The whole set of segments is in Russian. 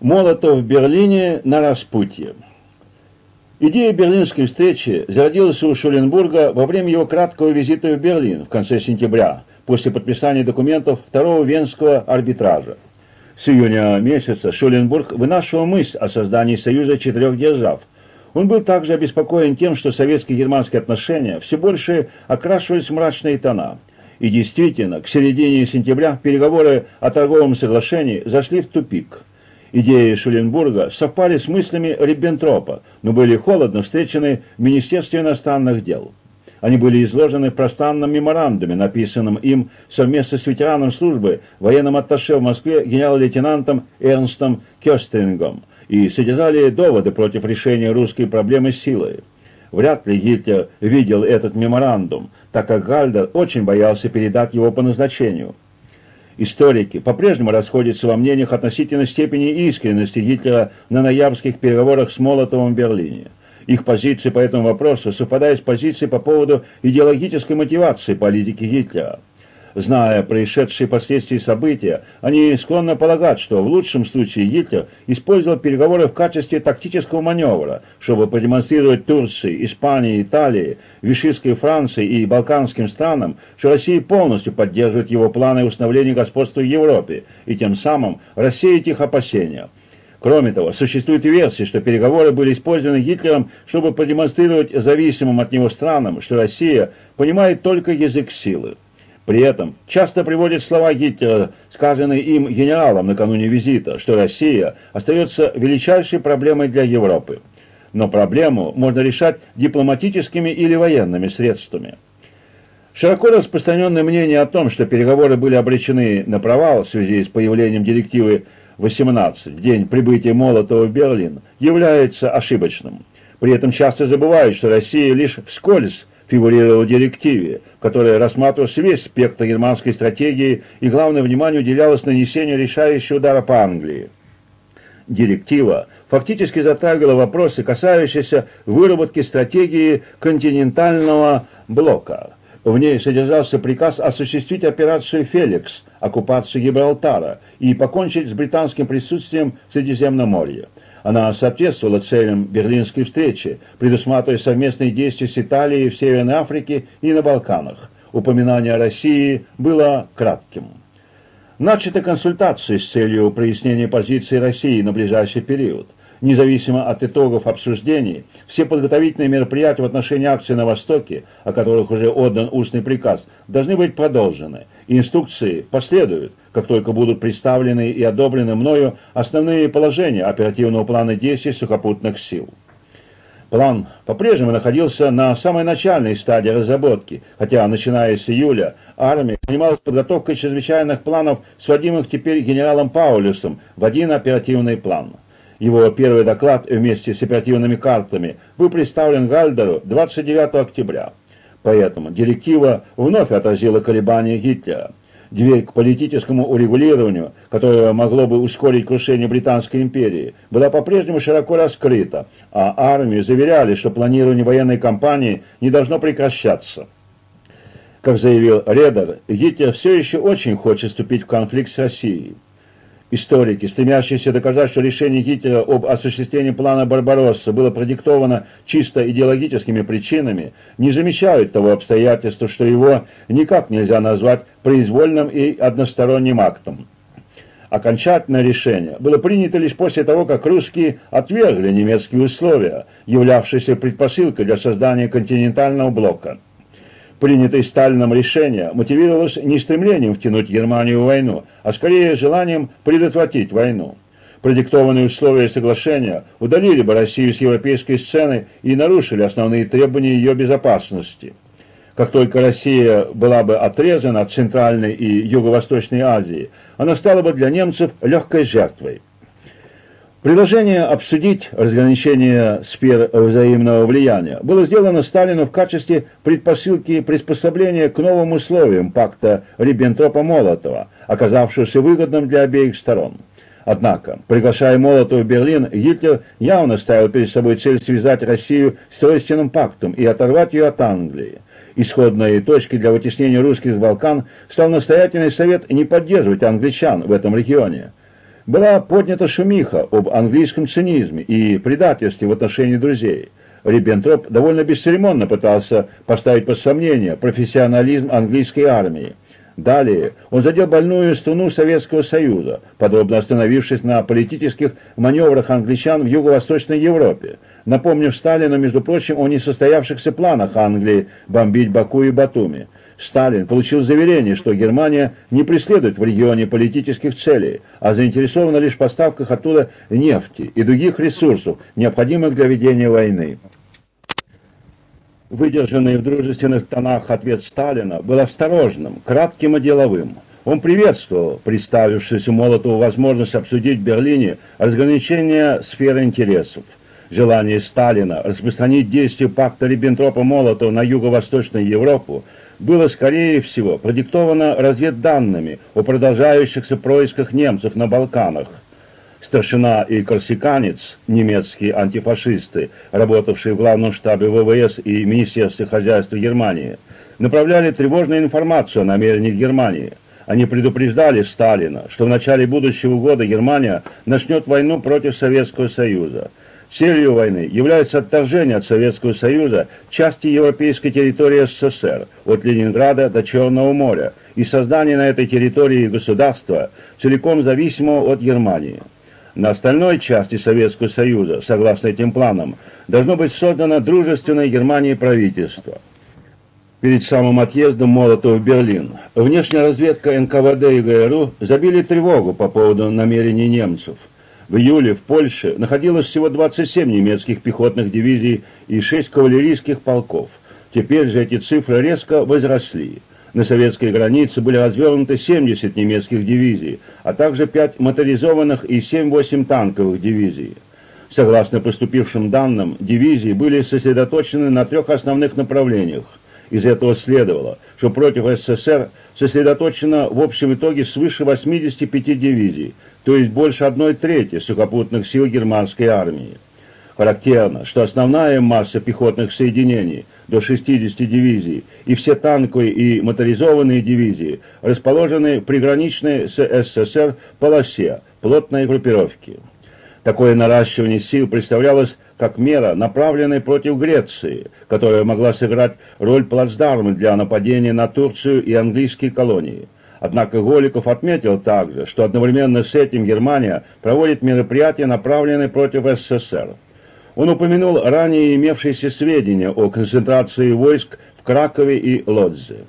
Молотов в Берлине на распутье. Идея берлинской встречи зародилась у Шуленбурга во время его краткого визита в Берлин в конце сентября, после подписания документов второго Венского арбитража. С июня месяца Шуленбург вынашивал мысль о создании союза четырех держав. Он был также обеспокоен тем, что советско-германские отношения все больше окрашивались в мрачные тона. И действительно, к середине сентября переговоры о торговом соглашении зашли в тупик – Идеи Шуленбурга совпали с мыслями Риббентропа, но были холодно встречены в Министерстве иностранных дел. Они были изложены в пространном меморандуме, написанном им совместно с ветераном службы, военным атташе в Москве генерал-лейтенантом Эрнстом Кёстрингом, и содержали доводы против решения русской проблемы силой. Вряд ли Гитлер видел этот меморандум, так как Гальдер очень боялся передать его по назначению. Историки по-прежнему расходятся во мнениях относительно степени искренности Гитлера на ноябрьских переговорах с Молотовым в Берлине. Их позиции по этому вопросу совпадают с позицией по поводу идеологической мотивации политики Гитлера. Зная происшедшие последствия события, они склонны полагать, что в лучшем случае Гитлер использовал переговоры в качестве тактического маневра, чтобы продемонстрировать Турции, Испании, Италии, Вишистской Франции и Балканским странам, что Россия полностью поддерживает его планы установления господства в Европе, и тем самым рассеять их опасения. Кроме того, существует версия, что переговоры были использованы Гитлером, чтобы продемонстрировать зависимым от него странам, что Россия понимает только язык силы. При этом часто приводит слова Гитлера, сказанные им генералом накануне визита, что Россия остается величайшей проблемой для Европы. Но проблему можно решать дипломатическими или военными средствами. Широко распространенное мнение о том, что переговоры были обречены на провал в связи с появлением директивы 18 в день прибытия Молотова в Берлин, является ошибочным. При этом часто забывают, что Россия лишь вскользь фигурировала в директиве, которая рассматривалась весь спектр германской стратегии и главное внимание уделялось нанесению решающего удара по Англии. Директива фактически затрагивала вопросы, касающиеся выработки стратегии континентального блока. В ней содержался приказ осуществить операцию «Феликс», оккупацию Гибралтара, и покончить с британским присутствием в Средиземном море. Она соответствовала целям Берлинской встречи, предусматривая совместные действия с Италией в Северной Африке и на Балканах. Упоминание о России было кратким. Начаты консультации с целью прояснения позиции России на ближайший период – Независимо от итогов обсуждений, все подготовительные мероприятия в отношении акций на Востоке, о которых уже отдан устный приказ, должны быть продолжены. Инструкции последуют, как только будут представлены и одобрены мною основные положения оперативного плана действий сухопутных сил. План по-прежнему находился на самой начальной стадии разработки, хотя, начиная с июля, армия занималась подготовкой чрезвычайных планов, сводимых теперь генералом Паулюсом в один оперативный план. Его первый доклад вместе с оперативными картами был представлен Гальдеру 29 октября. Поэтому директива вновь отразила колебания Гитлера. Дверь к политическому урегулированию, которое могло бы ускорить крушение Британской империи, была по-прежнему широко раскрыта, а армии заверяли, что планирование военной кампании не должно прекращаться. Как заявил Редер, Гитлер все еще очень хочет вступить в конфликт с Россией. Историки, стремящиеся доказать, что решение Гитлера об осуществлении плана Барбаросса было продиктовано чисто идеологическими причинами, не замечают того обстоятельства, что его никак нельзя назвать произвольным и односторонним актом. Окончательное решение было принято лишь после того, как русские отвергли немецкие условия, являвшиеся предпосылкой для создания континентального блока принятое Сталином решение мотивировалось не стремлением втянуть Германию в войну, а скорее желанием предотвратить войну. Продиктованные условия соглашения удалили бы Россию с европейской сцены и нарушили основные требования ее безопасности. Как только Россия была бы отрезана от Центральной и Юго-Восточной Азии, она стала бы для немцев легкой жертвой. Предложение обсудить разграничение сфер взаимного влияния было сделано Сталину в качестве предпосылки приспособления к новым условиям пакта Риббентропа-Молотова, оказавшегося выгодным для обеих сторон. Однако, приглашая Молотова в Берлин, Гитлер явно ставил перед собой цель связать Россию с Тройственным пактом и оторвать ее от Англии. Исходной точкой для вытеснения русских с Балкан стал настоятельный совет не поддерживать англичан в этом регионе. Была поднята шумиха об английском цинизме и предательстве в отношении друзей. Риббентроп довольно бесцеремонно пытался поставить под сомнение профессионализм английской армии. Далее он задел больную струну Советского Союза, подробно остановившись на политических маневрах англичан в Юго-Восточной Европе, напомнив Сталину, между прочим, о несостоявшихся планах Англии бомбить Баку и Батуми. Сталин получил заверение, что Германия не преследует в регионе политических целей, а заинтересована лишь в поставках оттуда нефти и других ресурсов, необходимых для ведения войны. Выдержанный в дружественных тонах ответ Сталина был осторожным, кратким и деловым. Он приветствовал представившуюся Молотову возможность обсудить в Берлине разграничение сферы интересов. Желание Сталина распространить действие пакта Риббентропа-Молотова на юго-восточную Европу было, скорее всего, продиктовано разведданными о продолжающихся происках немцев на Балканах – старшина и корсиканец, немецкие антифашисты, работавшие в главном штабе ВВС и Министерстве хозяйства Германии, направляли тревожную информацию о намерениях Германии. Они предупреждали Сталина, что в начале будущего года Германия начнет войну против Советского Союза. Целью войны является отторжение от Советского Союза части европейской территории СССР, от Ленинграда до Черного моря, и создание на этой территории государства, целиком зависимого от Германии. На остальной части Советского Союза, согласно этим планам, должно быть создано дружественное Германии правительство. Перед самым отъездом Молотова в Берлин внешняя разведка НКВД и ГРУ забили тревогу по поводу намерений немцев. В июле в Польше находилось всего 27 немецких пехотных дивизий и 6 кавалерийских полков. Теперь же эти цифры резко возросли. На советской границе были развернуты 70 немецких дивизий, а также 5 моторизованных и 7-8 танковых дивизий. Согласно поступившим данным, дивизии были сосредоточены на трех основных направлениях. Из этого следовало, что против СССР сосредоточено в общем итоге свыше 85 дивизий, то есть больше одной трети сухопутных сил германской армии. Характерно, что основная масса пехотных соединений – до 60 дивизий, и все танковые и моторизованные дивизии расположены в приграничной с СССР полосе плотной группировки. Такое наращивание сил представлялось как мера, направленная против Греции, которая могла сыграть роль плацдарма для нападения на Турцию и английские колонии. Однако Голиков отметил также, что одновременно с этим Германия проводит мероприятия, направленные против СССР. Он упомянул ранее имевшиеся сведения о концентрации войск в Кракове и Лодзе.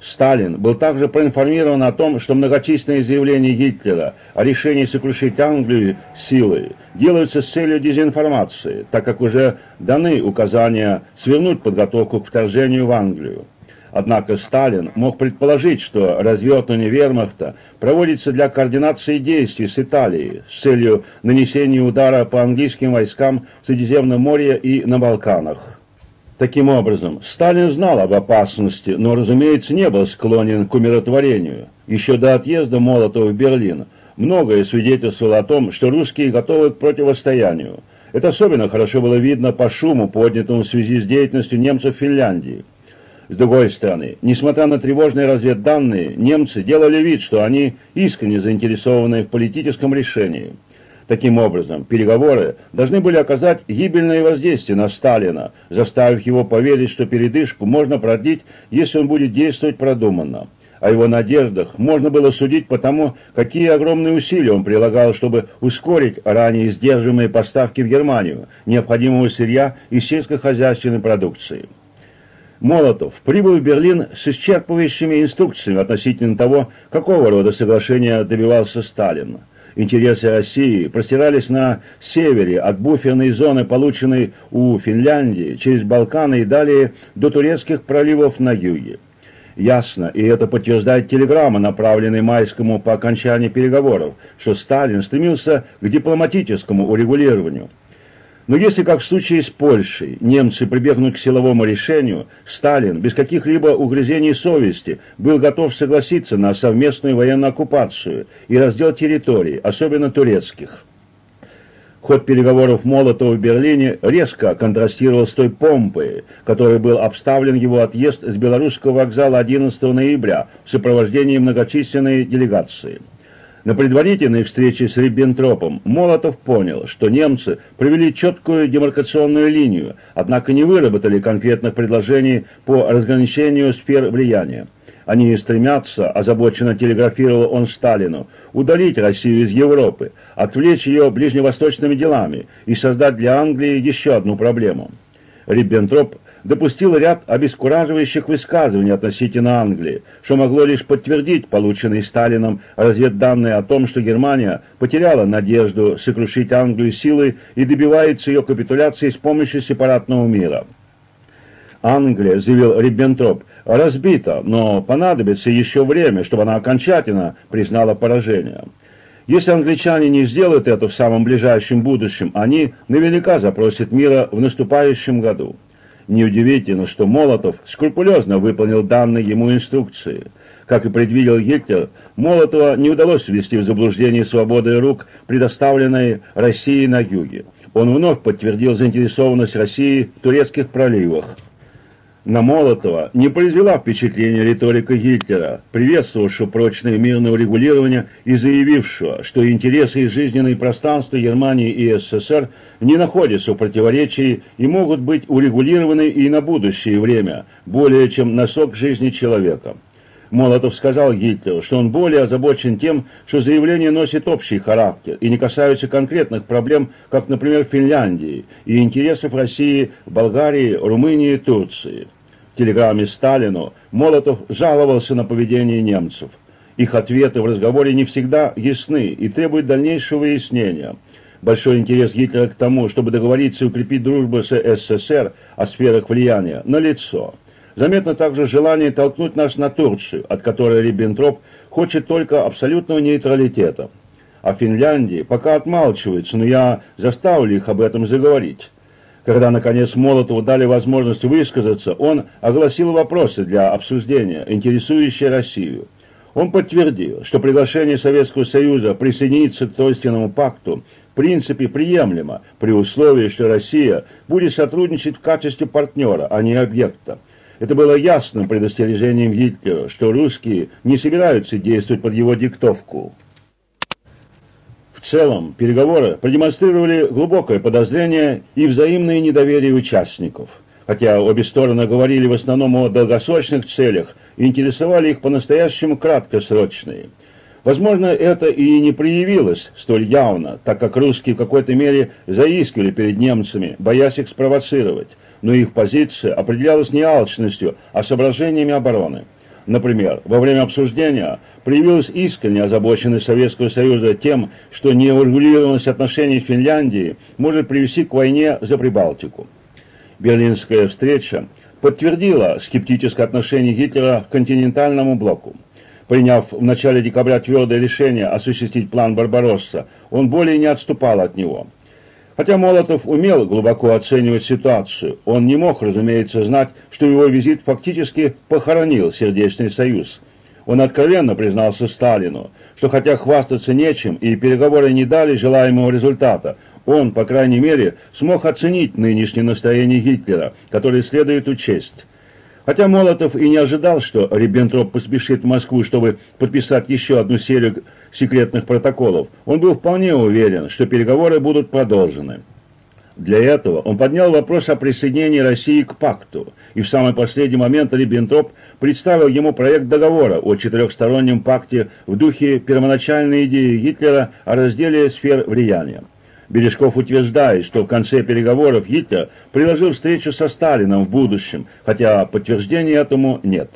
Сталин был также проинформирован о том, что многочисленные заявления Гитлера о решении сокрушить Англию силой делаются с целью дезинформации, так как уже даны указания свернуть подготовку к вторжению в Англию. Однако Сталин мог предположить, что развертывание вермахта проводится для координации действий с Италией с целью нанесения удара по английским войскам в Средиземном море и на Балканах. Таким образом, Сталин знал об опасности, но, разумеется, не был склонен к умиротворению. Еще до отъезда Молотова в Берлин многое свидетельствовало о том, что русские готовы к противостоянию. Это особенно хорошо было видно по шуму, поднятому в связи с деятельностью немцев в Финляндии. С другой стороны, несмотря на тревожные разведданные, немцы делали вид, что они искренне заинтересованы в политическом решении. Таким образом, переговоры должны были оказать гибельное воздействие на Сталина, заставив его поверить, что передышку можно продлить, если он будет действовать продуманно. О его надеждах можно было судить по тому, какие огромные усилия он прилагал, чтобы ускорить ранее сдерживаемые поставки в Германию необходимого сырья и сельскохозяйственной продукции. Молотов прибыл в Берлин с исчерпывающими инструкциями относительно того, какого рода соглашения добивался Сталин. Интересы России простирались на севере от буферной зоны, полученной у Финляндии, через Балканы и далее до турецких проливов на юге. Ясно, и это подтверждает телеграмма, направленная Майскому по окончании переговоров, что Сталин стремился к дипломатическому урегулированию. Но если, как в случае с Польшей, немцы прибегнут к силовому решению, Сталин без каких-либо угрызений совести был готов согласиться на совместную военную оккупацию и раздел территорий, особенно турецких. Ход переговоров Молотова в Берлине резко контрастировал с той помпой, которой был обставлен его отъезд с белорусского вокзала 11 ноября в сопровождении многочисленной делегации. На предварительной встрече с Риббентропом Молотов понял, что немцы провели четкую демаркационную линию, однако не выработали конкретных предложений по разграничению сфер влияния. Они стремятся, озабоченно телеграфировал он Сталину, удалить Россию из Европы, отвлечь ее ближневосточными делами и создать для Англии еще одну проблему. Риббентроп допустил ряд обескураживающих высказываний относительно Англии, что могло лишь подтвердить полученные Сталином разведданные о том, что Германия потеряла надежду сокрушить Англию силой и добивается ее капитуляции с помощью сепаратного мира. Англия, заявил Риббентроп, разбита, но понадобится еще время, чтобы она окончательно признала поражение. Если англичане не сделают это в самом ближайшем будущем, они наверняка запросят мира в наступающем году. Неудивительно, что Молотов скрупулезно выполнил данные ему инструкции. Как и предвидел Гитлер, Молотова не удалось ввести в заблуждение свободы рук, предоставленной России на юге. Он вновь подтвердил заинтересованность России в турецких проливах на Молотова не произвела впечатления риторика Гитлера, приветствовавшего прочное мирное урегулирование и заявившего, что интересы и жизненные пространства Германии и СССР не находятся в противоречии и могут быть урегулированы и на будущее время, более чем на сок жизни человека. Молотов сказал Гитлеру, что он более озабочен тем, что заявление носит общий характер и не касаются конкретных проблем, как, например, Финляндии и интересов России, Болгарии, Румынии и Турции телеграмме Сталину Молотов жаловался на поведение немцев. Их ответы в разговоре не всегда ясны и требуют дальнейшего выяснения. Большой интерес Гитлера к тому, чтобы договориться и укрепить дружбу с СССР о сферах влияния, налицо. Заметно также желание толкнуть нас на Турцию, от которой Риббентроп хочет только абсолютного нейтралитета. О Финляндии пока отмалчивается, но я заставлю их об этом заговорить. Когда, наконец, Молотову дали возможность высказаться, он огласил вопросы для обсуждения, интересующие Россию. Он подтвердил, что приглашение Советского Союза присоединиться к Тройственному пакту в принципе приемлемо, при условии, что Россия будет сотрудничать в качестве партнера, а не объекта. Это было ясным предостережением Гитлера, что русские не собираются действовать под его диктовку. В целом, переговоры продемонстрировали глубокое подозрение и взаимное недоверие участников. Хотя обе стороны говорили в основном о долгосрочных целях и интересовали их по-настоящему краткосрочные. Возможно, это и не проявилось столь явно, так как русские в какой-то мере заискивали перед немцами, боясь их спровоцировать, но их позиция определялась не алчностью, а соображениями обороны. Например, во время обсуждения проявилась искренняя озабоченность Советского Союза тем, что неурегулированность отношений с Финляндией может привести к войне за Прибалтику. Берлинская встреча подтвердила скептическое отношение Гитлера к континентальному блоку. Приняв в начале декабря твердое решение осуществить план Барбаросса, он более не отступал от него – Хотя Молотов умел глубоко оценивать ситуацию, он не мог, разумеется, знать, что его визит фактически похоронил Сердечный Союз. Он откровенно признался Сталину, что хотя хвастаться нечем и переговоры не дали желаемого результата, он, по крайней мере, смог оценить нынешнее настроение Гитлера, которое следует учесть. Хотя Молотов и не ожидал, что Риббентроп поспешит в Москву, чтобы подписать еще одну серию секретных протоколов, он был вполне уверен, что переговоры будут продолжены. Для этого он поднял вопрос о присоединении России к пакту, и в самый последний момент Риббентроп представил ему проект договора о четырехстороннем пакте в духе первоначальной идеи Гитлера о разделе сфер влияния. Бережков утверждает, что в конце переговоров Гитлер приложил встречу со Сталином в будущем, хотя подтверждения этому нет.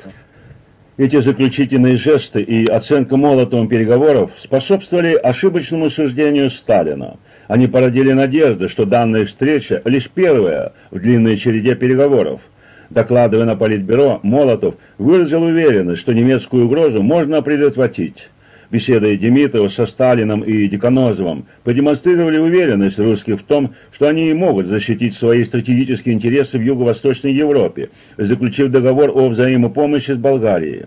Эти заключительные жесты и оценка Молотовым переговоров способствовали ошибочному суждению Сталина. Они породили надежды, что данная встреча лишь первая в длинной череде переговоров. Докладывая на Политбюро, Молотов выразил уверенность, что немецкую угрозу можно предотвратить беседой Димитрова со Сталином и Деканозовым продемонстрировали уверенность русских в том, что они могут защитить свои стратегические интересы в Юго-Восточной Европе, заключив договор о взаимопомощи с Болгарией.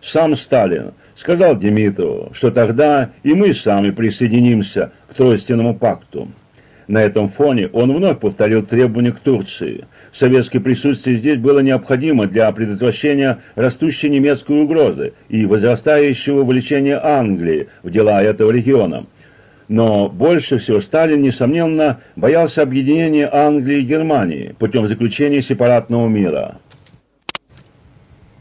Сам Сталин сказал Димитрову, что тогда и мы сами присоединимся к Тройственному пакту. На этом фоне он вновь повторил требования к Турции. Советское присутствие здесь было необходимо для предотвращения растущей немецкой угрозы и возрастающего влечения Англии в дела этого региона. Но больше всего Сталин, несомненно, боялся объединения Англии и Германии путем заключения сепаратного мира.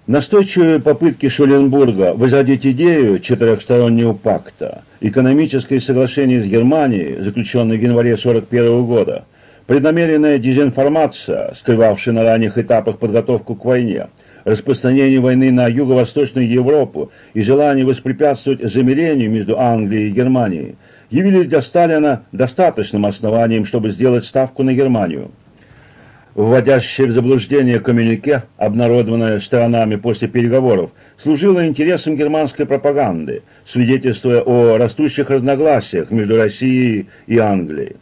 Настойчивые попытки Шуленбурга возродить идею четырехстороннего пакта, экономическое соглашение с Германией, заключенное в январе 1941 года, преднамеренная дезинформация, скрывавшая на ранних этапах подготовку к войне, распространение войны на юго-восточную Европу и желание воспрепятствовать замирению между Англией и Германией явились для Сталина достаточным основанием, чтобы сделать ставку на Германию вводящее в заблуждение коммюнике, обнародованное сторонами после переговоров, служило интересам германской пропаганды, свидетельствуя о растущих разногласиях между Россией и Англией.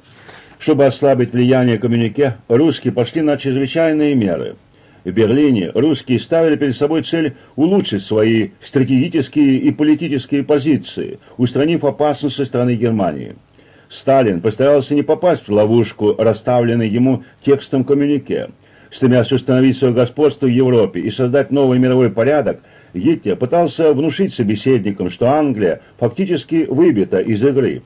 Чтобы ослабить влияние коммюнике, русские пошли на чрезвычайные меры. В Берлине русские ставили перед собой цель улучшить свои стратегические и политические позиции, устранив опасность со стороны Германии. Сталин постарался не попасть в ловушку, расставленной ему текстом коммюнике. Стремясь установить свое господство в Европе и создать новый мировой порядок, Гитлер пытался внушить собеседникам, что Англия фактически выбита из игры.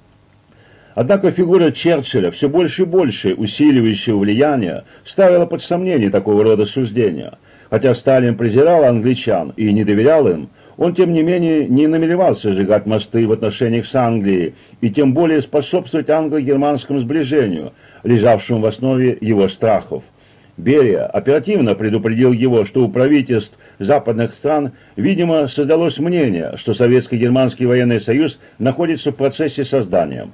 Однако фигура Черчилля, все больше и больше усиливающего влияние, ставила под сомнение такого рода суждения. Хотя Сталин презирал англичан и не доверял им, он, тем не менее, не намеревался сжигать мосты в отношениях с Англией и тем более способствовать англо-германскому сближению, лежавшему в основе его страхов. Берия оперативно предупредил его, что у правительств западных стран, видимо, создалось мнение, что Советско-Германский военный союз находится в процессе создания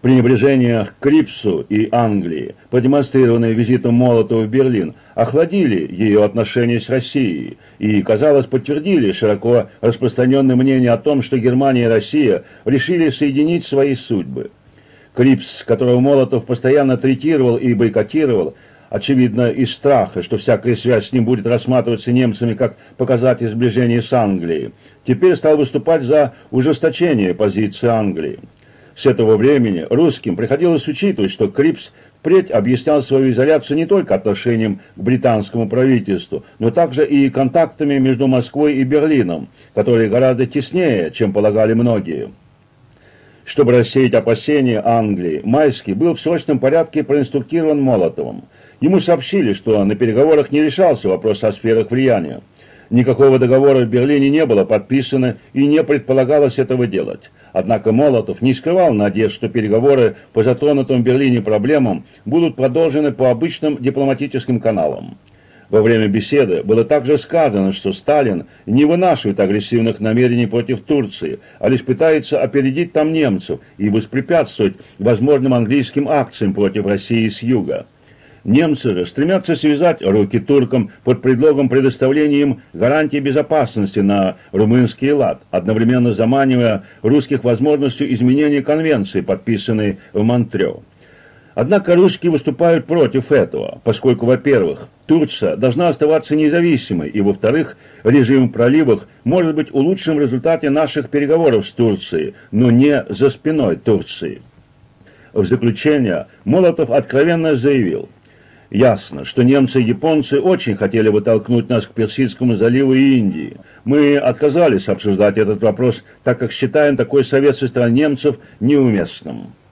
пренебрежение к Крипсу и Англии, продемонстрированное визитом Молотова в Берлин, охладили ее отношения с Россией и, казалось, подтвердили широко распространенное мнение о том, что Германия и Россия решили соединить свои судьбы. Крипс, которого Молотов постоянно третировал и бойкотировал, очевидно, из страха, что всякая связь с ним будет рассматриваться немцами как показатель сближения с Англией, теперь стал выступать за ужесточение позиции Англии. С этого времени русским приходилось учитывать, что Крипс впредь объяснял свою изоляцию не только отношением к британскому правительству, но также и контактами между Москвой и Берлином, которые гораздо теснее, чем полагали многие. Чтобы рассеять опасения Англии, Майский был в срочном порядке проинструктирован Молотовым. Ему сообщили, что на переговорах не решался вопрос о сферах влияния. Никакого договора в Берлине не было подписано и не предполагалось этого делать. Однако Молотов не скрывал надежд, что переговоры по затронутым в Берлине проблемам будут продолжены по обычным дипломатическим каналам. Во время беседы было также сказано, что Сталин не вынашивает агрессивных намерений против Турции, а лишь пытается опередить там немцев и воспрепятствовать возможным английским акциям против России с юга. Немцы же стремятся связать руки туркам под предлогом предоставления им гарантии безопасности на румынский лад, одновременно заманивая русских возможностью изменения конвенции, подписанной в Монтрео. Однако русские выступают против этого, поскольку, во-первых, Турция должна оставаться независимой, и, во-вторых, режим в проливах может быть улучшен в результате наших переговоров с Турцией, но не за спиной Турции. В заключение Молотов откровенно заявил – Ясно, что немцы и японцы очень хотели бы толкнуть нас к Персидскому заливу и Индии. Мы отказались обсуждать этот вопрос, так как считаем такой совет со стороны немцев неуместным.